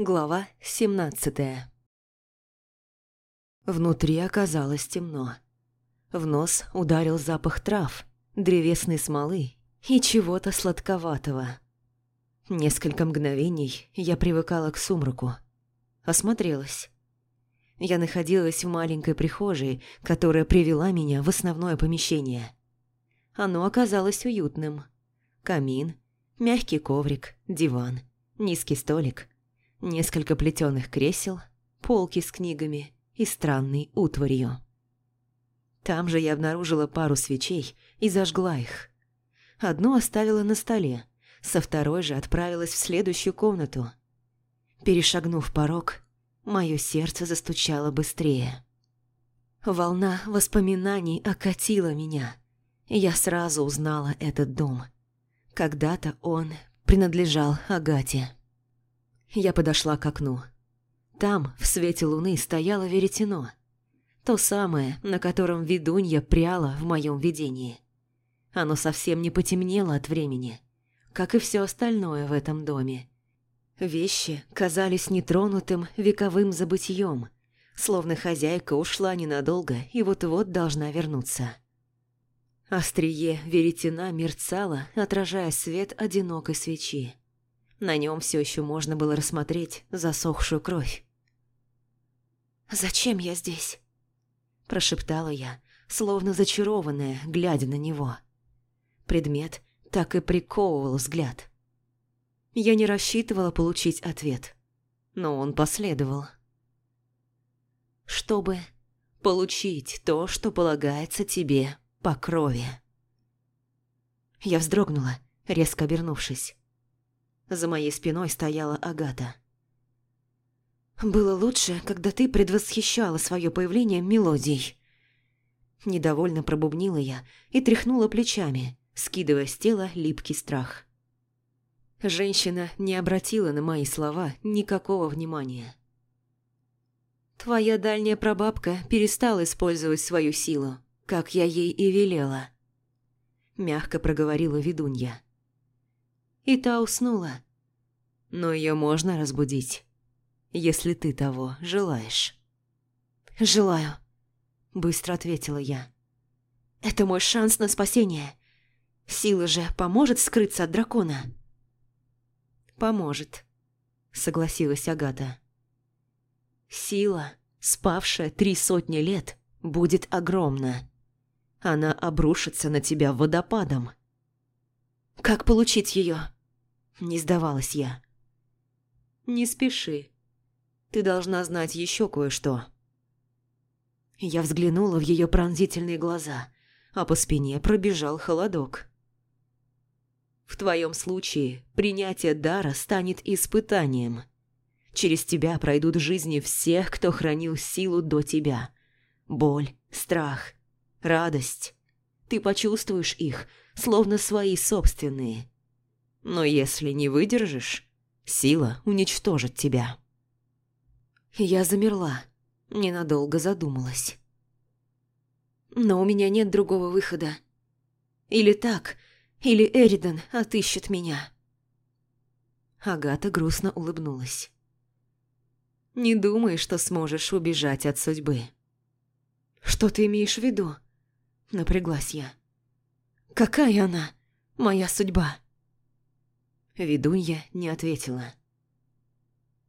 Глава 17 Внутри оказалось темно. В нос ударил запах трав, древесной смолы и чего-то сладковатого. Несколько мгновений я привыкала к сумраку. Осмотрелась. Я находилась в маленькой прихожей, которая привела меня в основное помещение. Оно оказалось уютным. Камин, мягкий коврик, диван, низкий столик – несколько плетеных кресел, полки с книгами и странной утварью. Там же я обнаружила пару свечей и зажгла их. Одну оставила на столе, со второй же отправилась в следующую комнату. Перешагнув порог, мое сердце застучало быстрее. Волна воспоминаний окатила меня, я сразу узнала этот дом. Когда-то он принадлежал Агате. Я подошла к окну. Там, в свете луны, стояло веретено. То самое, на котором ведунья пряла в моем видении. Оно совсем не потемнело от времени, как и все остальное в этом доме. Вещи казались нетронутым вековым забытьем, словно хозяйка ушла ненадолго и вот-вот должна вернуться. Острие веретена мерцало, отражая свет одинокой свечи. На нем все еще можно было рассмотреть засохшую кровь. «Зачем я здесь?» – прошептала я, словно зачарованная, глядя на него. Предмет так и приковывал взгляд. Я не рассчитывала получить ответ, но он последовал. «Чтобы получить то, что полагается тебе по крови». Я вздрогнула, резко обернувшись. За моей спиной стояла Агата. «Было лучше, когда ты предвосхищала свое появление мелодией». Недовольно пробубнила я и тряхнула плечами, скидывая с тела липкий страх. Женщина не обратила на мои слова никакого внимания. «Твоя дальняя прабабка перестала использовать свою силу, как я ей и велела», – мягко проговорила ведунья и та уснула. Но ее можно разбудить, если ты того желаешь. «Желаю», – быстро ответила я. «Это мой шанс на спасение. Сила же поможет скрыться от дракона?» «Поможет», – согласилась Агата. «Сила, спавшая три сотни лет, будет огромна. Она обрушится на тебя водопадом». «Как получить ее?» Не сдавалась я. «Не спеши. Ты должна знать еще кое-что». Я взглянула в ее пронзительные глаза, а по спине пробежал холодок. В твоем случае принятие дара станет испытанием. Через тебя пройдут жизни всех, кто хранил силу до тебя. Боль, страх, радость. Ты почувствуешь их, словно свои собственные. Но если не выдержишь, сила уничтожит тебя. Я замерла, ненадолго задумалась. Но у меня нет другого выхода. Или так, или Эридан отыщет меня. Агата грустно улыбнулась. «Не думай, что сможешь убежать от судьбы». «Что ты имеешь в виду?» Напряглась я. «Какая она, моя судьба?» Ведунья не ответила.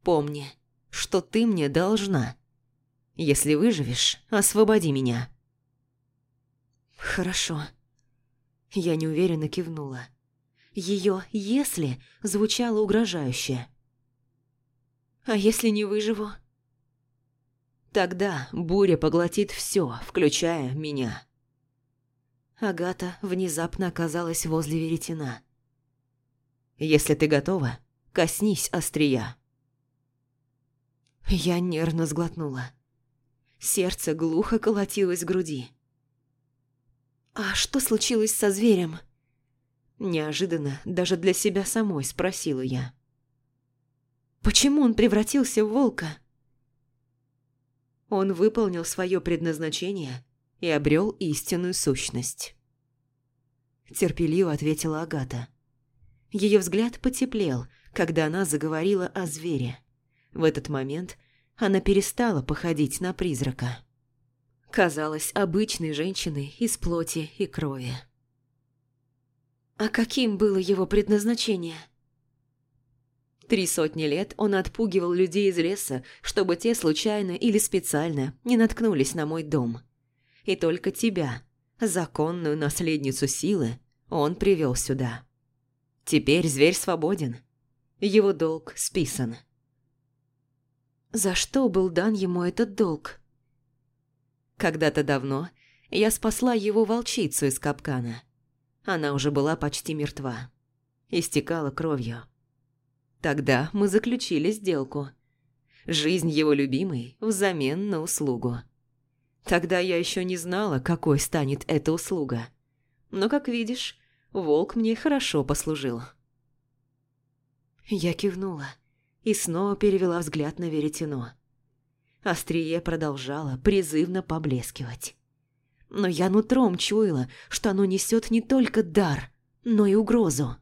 «Помни, что ты мне должна. Если выживешь, освободи меня». «Хорошо». Я неуверенно кивнула. Ее «если» звучало угрожающе. «А если не выживу?» «Тогда буря поглотит все, включая меня». Агата внезапно оказалась возле веретена. Если ты готова, коснись острия». Я нервно сглотнула. Сердце глухо колотилось в груди. «А что случилось со зверем?» Неожиданно даже для себя самой спросила я. «Почему он превратился в волка?» Он выполнил свое предназначение и обрел истинную сущность. Терпеливо ответила Агата. Ее взгляд потеплел, когда она заговорила о звере. В этот момент она перестала походить на призрака. Казалась обычной женщиной из плоти и крови. А каким было его предназначение? Три сотни лет он отпугивал людей из леса, чтобы те случайно или специально не наткнулись на мой дом. И только тебя, законную наследницу силы, он привел сюда. Теперь зверь свободен. Его долг списан. За что был дан ему этот долг? Когда-то давно я спасла его волчицу из капкана. Она уже была почти мертва. Истекала кровью. Тогда мы заключили сделку. Жизнь его любимой взамен на услугу. Тогда я еще не знала, какой станет эта услуга. Но, как видишь, волк мне хорошо послужил. Я кивнула и снова перевела взгляд на веретено. Острие продолжало призывно поблескивать. Но я нутром чуяла, что оно несет не только дар, но и угрозу.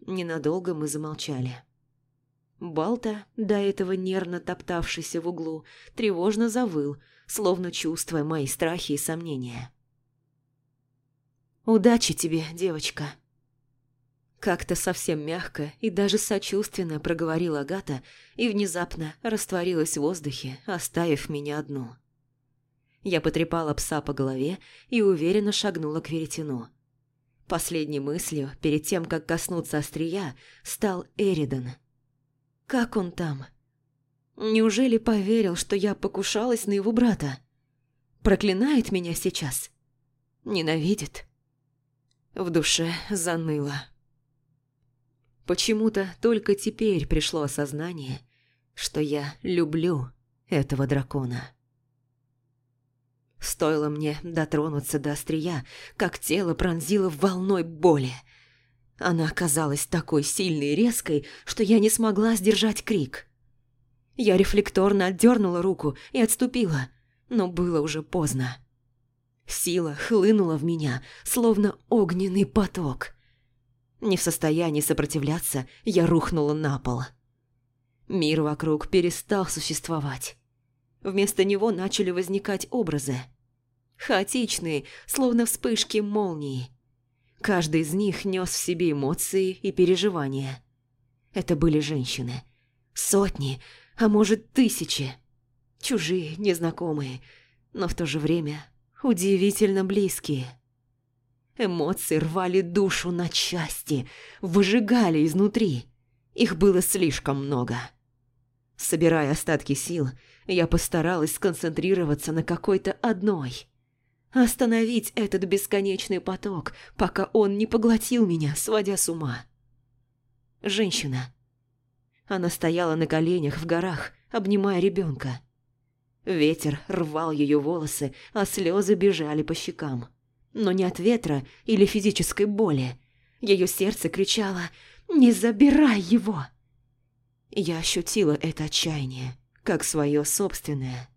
Ненадолго мы замолчали. Балта, до этого нервно топтавшийся в углу, тревожно завыл, словно чувствуя мои страхи и сомнения. «Удачи тебе, девочка!» Как-то совсем мягко и даже сочувственно проговорила Агата и внезапно растворилась в воздухе, оставив меня одну. Я потрепала пса по голове и уверенно шагнула к веретену. Последней мыслью, перед тем, как коснуться острия, стал Эридан. Как он там? Неужели поверил, что я покушалась на его брата? Проклинает меня сейчас? Ненавидит? В душе заныло. Почему-то только теперь пришло осознание, что я люблю этого дракона. Стоило мне дотронуться до острия, как тело пронзило волной боли. Она оказалась такой сильной и резкой, что я не смогла сдержать крик. Я рефлекторно отдернула руку и отступила, но было уже поздно. Сила хлынула в меня, словно огненный поток. Не в состоянии сопротивляться, я рухнула на пол. Мир вокруг перестал существовать. Вместо него начали возникать образы. Хаотичные, словно вспышки молнии. Каждый из них нес в себе эмоции и переживания. Это были женщины. Сотни, а может тысячи. Чужие, незнакомые, но в то же время удивительно близкие. Эмоции рвали душу на части, выжигали изнутри. Их было слишком много. Собирая остатки сил, я постаралась сконцентрироваться на какой-то одной. Остановить этот бесконечный поток, пока он не поглотил меня, сводя с ума. Женщина. Она стояла на коленях в горах, обнимая ребенка. Ветер рвал ее волосы, а слезы бежали по щекам. Но не от ветра или физической боли. Ее сердце кричало «Не забирай его!» Я ощутила это отчаяние, как свое собственное.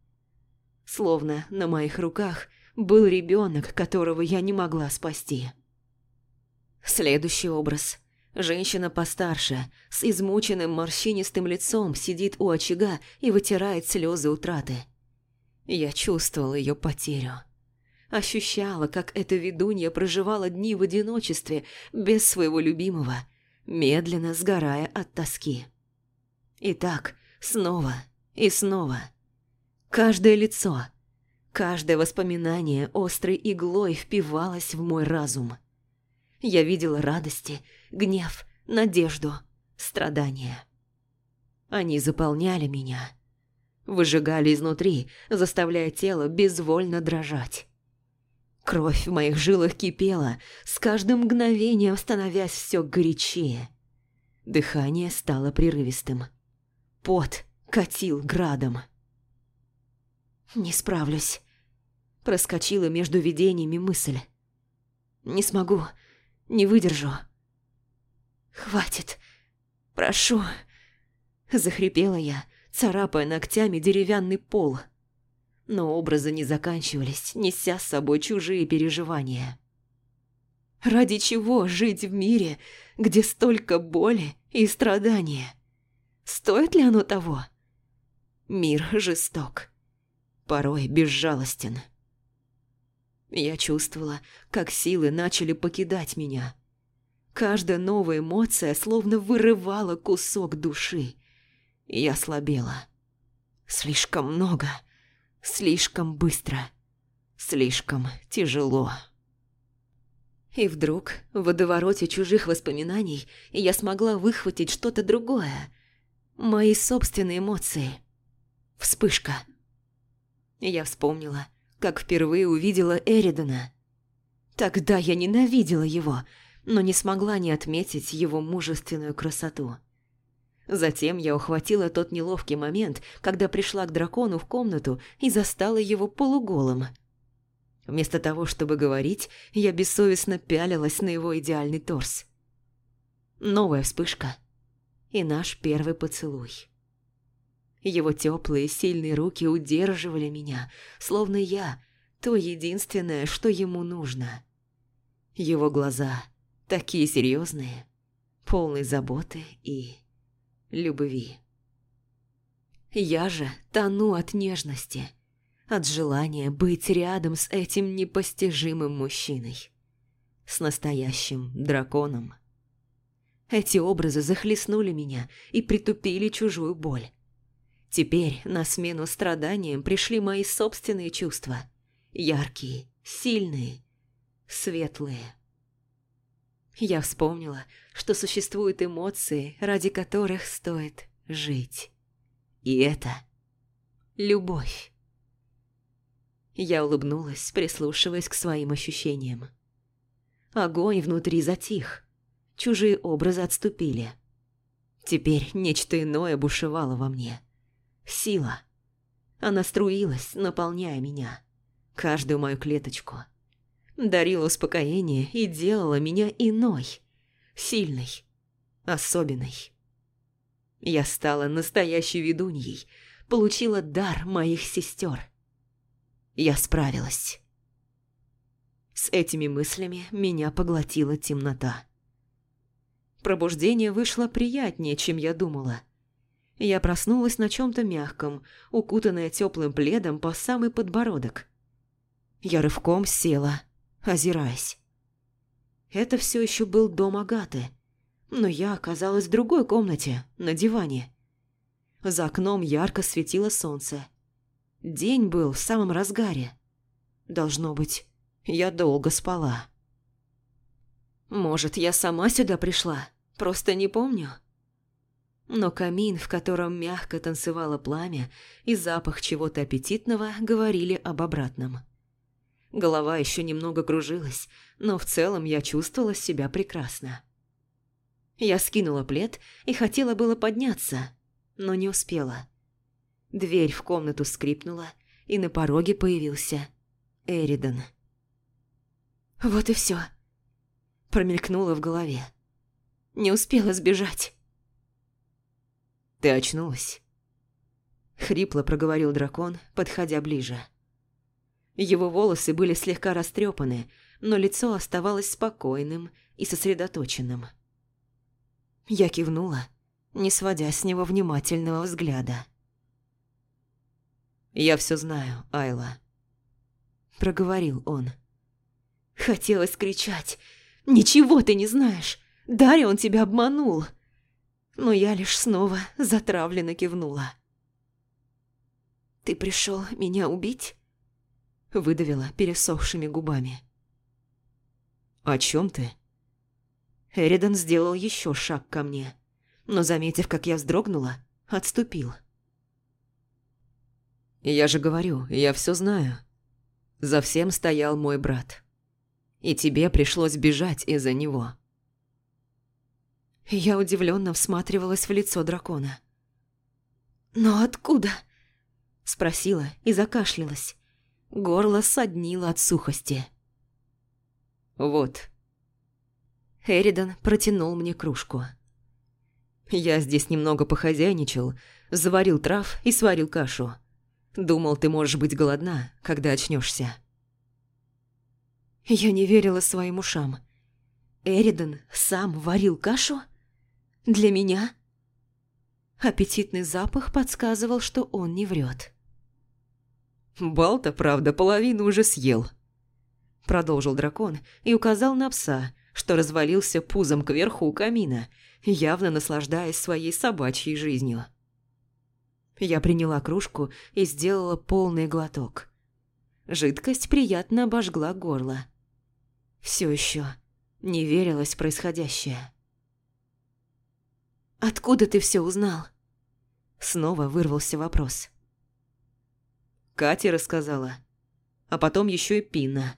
Словно на моих руках был ребенок, которого я не могла спасти. Следующий образ. Женщина постарше, с измученным морщинистым лицом, сидит у очага и вытирает слезы утраты. Я чувствовала ее потерю. Ощущала, как эта ведунья проживала дни в одиночестве, без своего любимого, медленно сгорая от тоски. И так, снова и снова. Каждое лицо, каждое воспоминание острой иглой впивалось в мой разум. Я видела радости, гнев, надежду, страдания. Они заполняли меня, выжигали изнутри, заставляя тело безвольно дрожать. Кровь в моих жилах кипела, с каждым мгновением становясь все горячее. Дыхание стало прерывистым. Пот катил градом. «Не справлюсь», – проскочила между видениями мысль. «Не смогу, не выдержу». «Хватит, прошу», – захрипела я, царапая ногтями деревянный пол. Но образы не заканчивались, неся с собой чужие переживания. Ради чего жить в мире, где столько боли и страдания? Стоит ли оно того? Мир жесток, порой безжалостен. Я чувствовала, как силы начали покидать меня. Каждая новая эмоция словно вырывала кусок души. Я слабела. Слишком много, слишком быстро, слишком тяжело. И вдруг, в водовороте чужих воспоминаний, я смогла выхватить что-то другое. Мои собственные эмоции. Вспышка. Я вспомнила, как впервые увидела Эридана. Тогда я ненавидела его, но не смогла не отметить его мужественную красоту. Затем я ухватила тот неловкий момент, когда пришла к дракону в комнату и застала его полуголым. Вместо того, чтобы говорить, я бессовестно пялилась на его идеальный торс. Новая вспышка. И наш первый поцелуй. Его теплые, сильные руки удерживали меня, словно я – то единственное, что ему нужно. Его глаза такие серьезные, полные заботы и любви. Я же тону от нежности, от желания быть рядом с этим непостижимым мужчиной, с настоящим драконом. Эти образы захлестнули меня и притупили чужую боль. Теперь на смену страданиям пришли мои собственные чувства. Яркие, сильные, светлые. Я вспомнила, что существуют эмоции, ради которых стоит жить. И это любовь. Я улыбнулась, прислушиваясь к своим ощущениям. Огонь внутри затих. Чужие образы отступили. Теперь нечто иное бушевало во мне. Сила. Она струилась, наполняя меня. Каждую мою клеточку. Дарила успокоение и делала меня иной. Сильной. Особенной. Я стала настоящей ведуньей. Получила дар моих сестер. Я справилась. С этими мыслями меня поглотила темнота. Пробуждение вышло приятнее, чем я думала – я проснулась на чем-то мягком, укутанная теплым пледом по самый подбородок. Я рывком села, озираясь. Это все еще был дом Агаты, но я оказалась в другой комнате, на диване. За окном ярко светило солнце. День был в самом разгаре. Должно быть, я долго спала. Может, я сама сюда пришла, просто не помню но камин, в котором мягко танцевало пламя, и запах чего-то аппетитного говорили об обратном. Голова еще немного кружилась, но в целом я чувствовала себя прекрасно. Я скинула плед и хотела было подняться, но не успела. Дверь в комнату скрипнула, и на пороге появился Эридан. «Вот и все, промелькнуло в голове. Не успела сбежать. «Ты очнулась?» Хрипло проговорил дракон, подходя ближе. Его волосы были слегка растрепаны, но лицо оставалось спокойным и сосредоточенным. Я кивнула, не сводя с него внимательного взгляда. «Я все знаю, Айла», — проговорил он. Хотелось кричать. «Ничего ты не знаешь! Дарья он тебя обманул!» но я лишь снова затравленно кивнула. «Ты пришел меня убить?» Выдавила пересохшими губами. «О чем ты?» Эридан сделал еще шаг ко мне, но, заметив, как я вздрогнула, отступил. «Я же говорю, я все знаю. За всем стоял мой брат. И тебе пришлось бежать из-за него». Я удивленно всматривалась в лицо дракона. «Но откуда?» Спросила и закашлялась. Горло соднило от сухости. «Вот». Эридан протянул мне кружку. «Я здесь немного похозяйничал, заварил трав и сварил кашу. Думал, ты можешь быть голодна, когда очнешься. Я не верила своим ушам. Эридан сам варил кашу? Для меня? Аппетитный запах подсказывал, что он не врет. «Балта, правда, половину уже съел», – продолжил дракон и указал на пса, что развалился пузом кверху у камина, явно наслаждаясь своей собачьей жизнью. Я приняла кружку и сделала полный глоток. Жидкость приятно обожгла горло. Все еще не верилось происходящее. «Откуда ты все узнал?» Снова вырвался вопрос. Катя рассказала. А потом еще и Пина.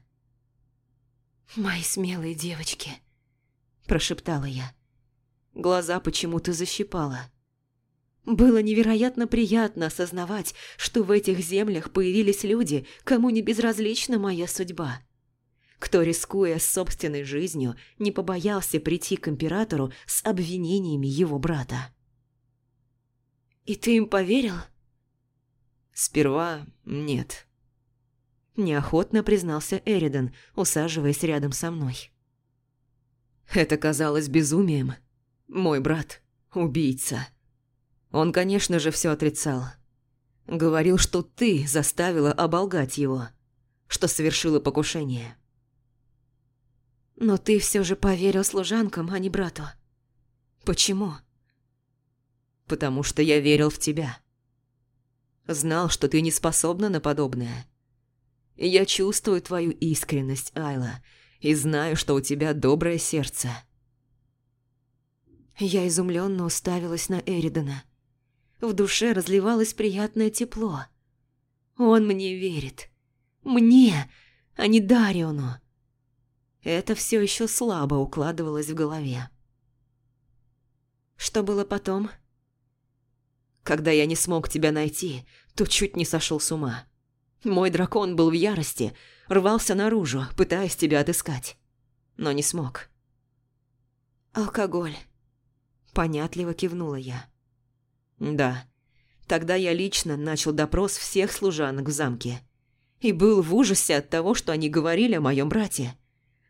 «Мои смелые девочки», – прошептала я. Глаза почему-то защипала. Было невероятно приятно осознавать, что в этих землях появились люди, кому не безразлична моя судьба. Кто, рискуя собственной жизнью, не побоялся прийти к императору с обвинениями его брата. «И ты им поверил?» «Сперва нет», – неохотно признался Эридан, усаживаясь рядом со мной. «Это казалось безумием. Мой брат – убийца». Он, конечно же, все отрицал. Говорил, что ты заставила оболгать его, что совершила покушение. Но ты все же поверил служанкам, а не брату. Почему? Потому что я верил в тебя. Знал, что ты не способна на подобное. Я чувствую твою искренность, Айла, и знаю, что у тебя доброе сердце. Я изумленно уставилась на Эридана. В душе разливалось приятное тепло. Он мне верит. Мне, а не Дариону. Это все еще слабо укладывалось в голове. Что было потом? Когда я не смог тебя найти, то чуть не сошел с ума. Мой дракон был в ярости, рвался наружу, пытаясь тебя отыскать. Но не смог. «Алкоголь», – понятливо кивнула я. Да. Тогда я лично начал допрос всех служанок в замке. И был в ужасе от того, что они говорили о моем брате.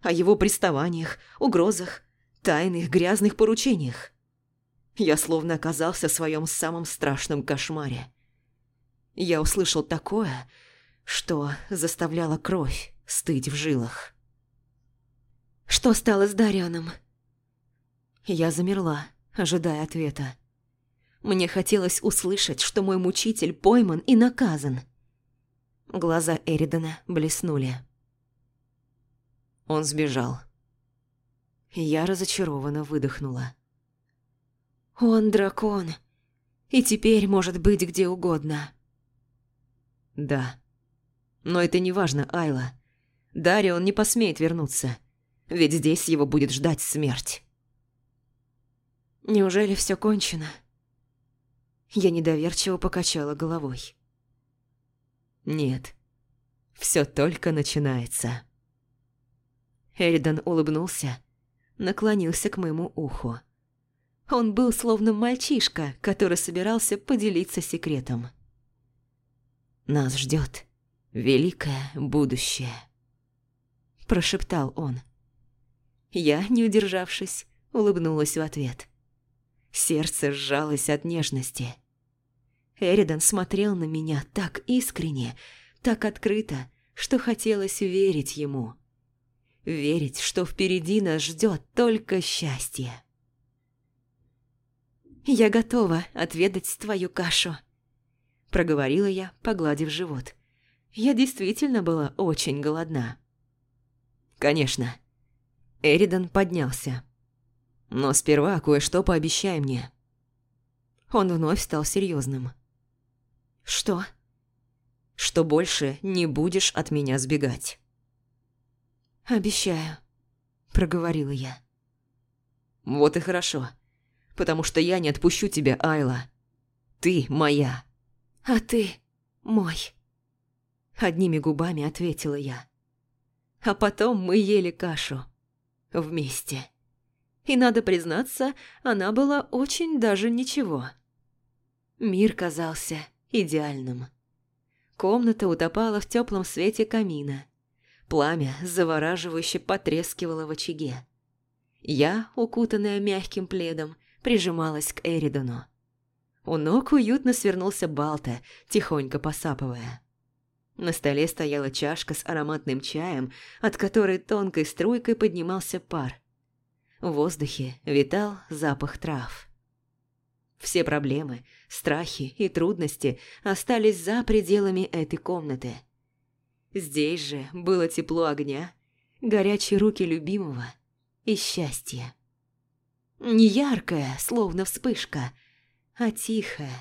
О его приставаниях, угрозах, тайных грязных поручениях. Я словно оказался в своем самом страшном кошмаре. Я услышал такое, что заставляло кровь стыть в жилах. «Что стало с Дарионом?» Я замерла, ожидая ответа. Мне хотелось услышать, что мой мучитель пойман и наказан. Глаза Эридана блеснули. Он сбежал. Я разочарованно выдохнула. Он дракон, и теперь может быть где угодно. Да. Но это не важно, Айла. Дарион не посмеет вернуться, ведь здесь его будет ждать смерть. Неужели все кончено? Я недоверчиво покачала головой. «Нет, все только начинается». Эридан улыбнулся, наклонился к моему уху. Он был словно мальчишка, который собирался поделиться секретом. «Нас ждет великое будущее», – прошептал он. Я, не удержавшись, улыбнулась в ответ. Сердце сжалось от нежности. Эридан смотрел на меня так искренне, так открыто, что хотелось верить ему. Верить, что впереди нас ждет только счастье. «Я готова отведать твою кашу», – проговорила я, погладив живот. Я действительно была очень голодна. «Конечно». Эридан поднялся. «Но сперва кое-что пообещай мне». Он вновь стал серьезным. «Что?» «Что больше не будешь от меня сбегать». «Обещаю», – проговорила я. «Вот и хорошо, потому что я не отпущу тебя, Айла. Ты моя». «А ты мой», – одними губами ответила я. А потом мы ели кашу. Вместе. И, надо признаться, она была очень даже ничего. Мир казался идеальным. Комната утопала в теплом свете камина. Пламя завораживающе потрескивало в очаге. Я, укутанная мягким пледом, прижималась к Эридону. У ног уютно свернулся Балта, тихонько посапывая. На столе стояла чашка с ароматным чаем, от которой тонкой струйкой поднимался пар. В воздухе витал запах трав. Все проблемы, страхи и трудности остались за пределами этой комнаты. Здесь же было тепло огня, горячие руки любимого и счастье. Не яркое, словно вспышка, а тихое,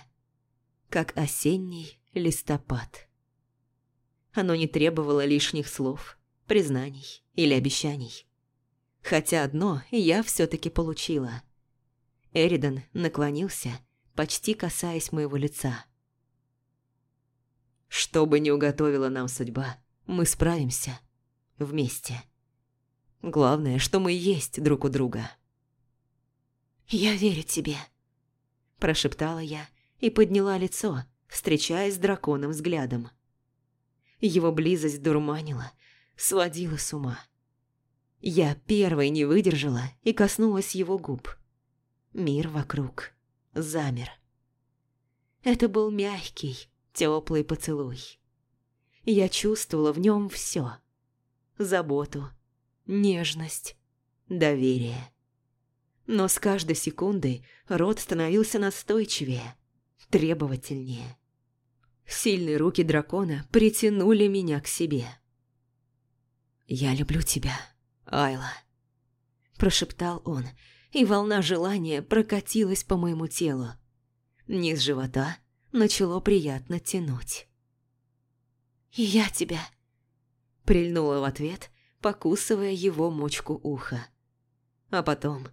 как осенний листопад. Оно не требовало лишних слов, признаний или обещаний. Хотя одно я все-таки получила. Эридан наклонился, почти касаясь моего лица. Что бы ни уготовила нам судьба, мы справимся. Вместе. Главное, что мы есть друг у друга. «Я верю тебе», – прошептала я и подняла лицо, встречаясь с драконом взглядом. Его близость дурманила, сводила с ума. Я первой не выдержала и коснулась его губ. Мир вокруг замер. Это был мягкий, теплый поцелуй. Я чувствовала в нем все: заботу, нежность, доверие. Но с каждой секундой рот становился настойчивее, требовательнее. Сильные руки дракона притянули меня к себе. «Я люблю тебя, Айла», – прошептал он, и волна желания прокатилась по моему телу. Низ живота начало приятно тянуть. «И я тебя», – прильнула в ответ, покусывая его мочку уха. А потом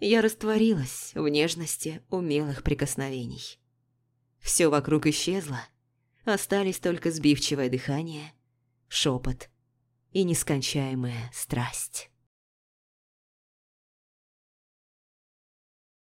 я растворилась в нежности умелых прикосновений. Все вокруг исчезло, Остались только сбивчивое дыхание, шепот и нескончаемая страсть.